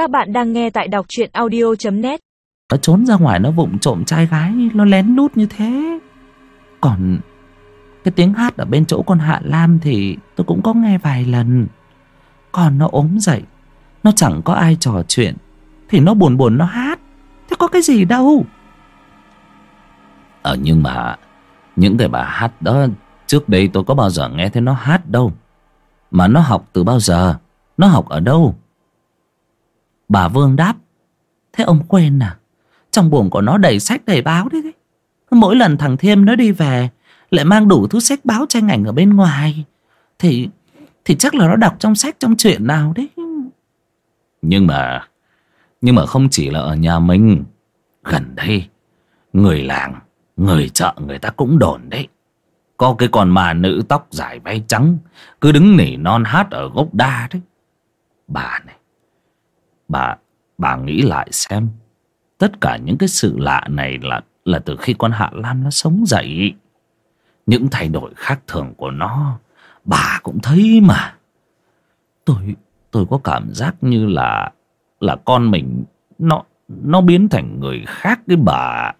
Các bạn đang nghe tại đọc truyện audio.net Nó trốn ra ngoài nó vụng trộm trai gái Nó lén lút như thế. Còn Cái tiếng hát ở bên chỗ con Hạ Lam Thì tôi cũng có nghe vài lần. Còn nó ốm dậy Nó chẳng có ai trò chuyện Thì nó buồn buồn nó hát. Thế có cái gì đâu? Ờ nhưng mà Những cái bà hát đó Trước đây tôi có bao giờ nghe thấy nó hát đâu. Mà nó học từ bao giờ? Nó học ở đâu Bà Vương đáp Thế ông quên à? Trong buồng của nó đầy sách đầy báo đấy, đấy. Mỗi lần thằng Thiêm nó đi về Lại mang đủ thứ sách báo tranh ảnh ở bên ngoài. Thì Thì chắc là nó đọc trong sách trong chuyện nào đấy. Nhưng mà Nhưng mà không chỉ là ở nhà mình. Gần đây Người làng Người chợ người ta cũng đồn đấy. Có cái con mà nữ tóc dài váy trắng Cứ đứng nỉ non hát ở gốc đa đấy. Bà này Bà, bà nghĩ lại xem. Tất cả những cái sự lạ này là là từ khi con Hạ lan nó sống dậy. Những thay đổi khác thường của nó Bà cũng thấy mà. Tôi tôi có cảm giác như là Là con mình Nó nó biến thành người khác cái bà.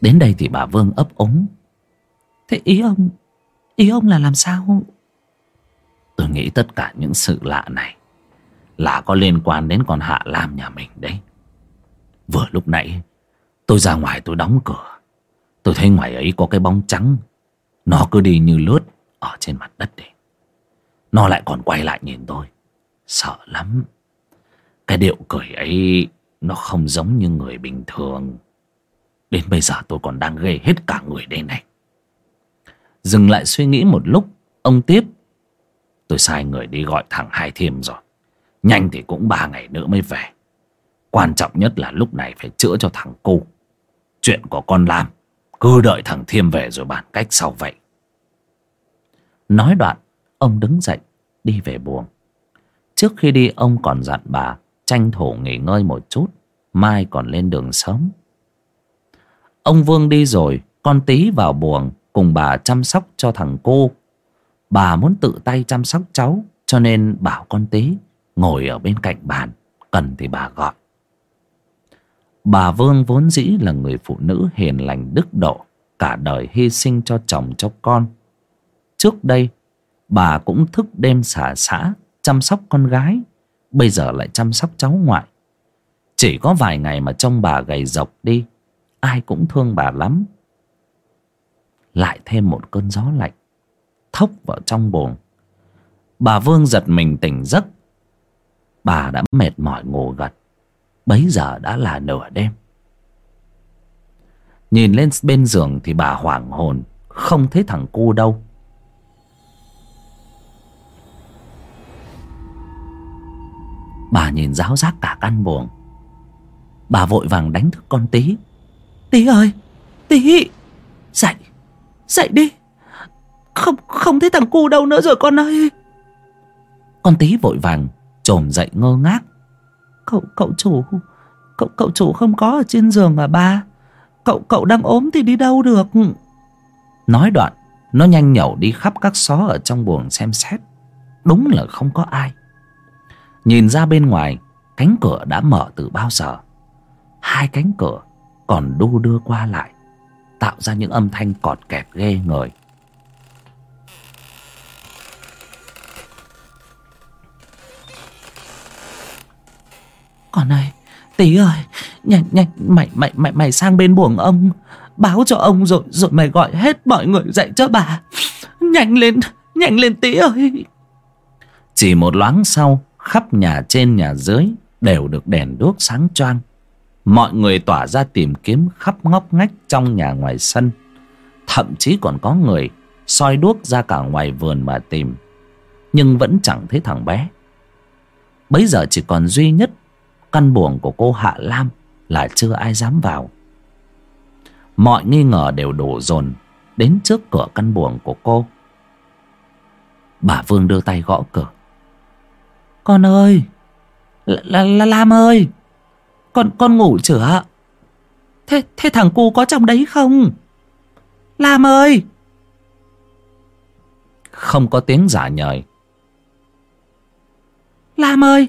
Đến đây thì bà Vương ấp ống Thế ý ông Ý ông là làm sao? Tôi nghĩ tất cả những sự lạ này Là có liên quan đến con Hạ Lam nhà mình đấy. Vừa lúc nãy, Tôi ra ngoài tôi đóng cửa. Tôi thấy ngoài ấy có cái bóng trắng. Nó cứ đi như lướt Ở trên mặt đất đấy Nó lại còn quay lại nhìn tôi. Sợ lắm. Cái điệu cười ấy, Nó không giống như người bình thường. Đến bây giờ tôi còn đang ghê hết cả người đây này. Dừng lại suy nghĩ một lúc, Ông tiếp. Tôi sai người đi gọi thằng Hai Thiêm rồi. Nhanh thì cũng ba ngày nữa mới về. Quan trọng nhất là lúc này phải chữa cho thằng cô Chuyện của con Lam. Cứ đợi thằng Thiêm về rồi bàn cách sau vậy. Nói đoạn, Ông đứng dậy, đi về buồng. Trước khi đi, ông còn dặn bà Tranh thủ nghỉ ngơi một chút, Mai còn lên đường sớm. Ông Vương đi rồi, Con tí vào buồng Cùng bà chăm sóc cho thằng cô Bà muốn tự tay chăm sóc cháu, Cho nên bảo con tí Ngồi ở bên cạnh bàn Cần thì bà gọi. Bà Vương vốn dĩ là người phụ nữ hiền lành đức độ, Cả đời hy sinh cho chồng cho con. Trước đây, Bà cũng thức đêm xả xã Chăm sóc con gái, Bây giờ lại chăm sóc cháu ngoại. Chỉ có vài ngày mà trông bà gầy dọc đi, Ai cũng thương bà lắm. Lại thêm một cơn gió lạnh thốc vào trong buồng. Bà vương giật mình tỉnh giấc. Bà đã mệt mỏi ngủ gật. Bấy giờ đã là nửa đêm. Nhìn lên bên giường thì bà hoảng hồn, không thấy thằng cu đâu. Bà nhìn ráo rác cả căn buồng. Bà vội vàng đánh thức con tí tí ơi tí dậy dậy đi không không thấy thằng cu đâu nữa rồi con ơi. Con tí vội vàng trồm dậy ngơ ngác. Cậu cậu chủ Cậu cậu chủ không có ở trên giường à ba? Cậu cậu đang ốm thì đi đâu được? Nói đoạn Nó nhanh nhẩu đi khắp các xó ở trong buồng xem xét. Đúng là không có ai. Nhìn ra bên ngoài Cánh cửa đã mở từ bao giờ? Hai cánh cửa còn đu đưa qua lại Tạo ra những âm thanh cọt kẹt ghê người Con ơi Tí ơi, Nhanh nhanh, mày mày mày mày sang bên buồng ông, Báo cho ông rồi rồi mày gọi hết mọi người dậy cho bà. Nhanh lên Nhanh lên tí ơi. Chỉ một loáng sau, Khắp nhà trên nhà dưới Đều được đèn đuốc sáng choang. Mọi người tỏa ra tìm kiếm khắp ngóc ngách trong nhà ngoài sân. Thậm chí còn có người soi đuốc ra cả ngoài vườn mà tìm, Nhưng vẫn chẳng thấy thằng bé. Bấy giờ chỉ còn duy nhất căn buồng của cô Hạ Lam là chưa ai dám vào. Mọi nghi ngờ đều đổ dồn đến trước cửa căn buồng của cô. Bà Vương đưa tay gõ cửa. Con ơi! Là, là, Lam ơi! Con, con ngủ chưa? Thế, thế thằng cu có trong đấy không? Lam ơi! Không có tiếng giả nhời. Lam ơi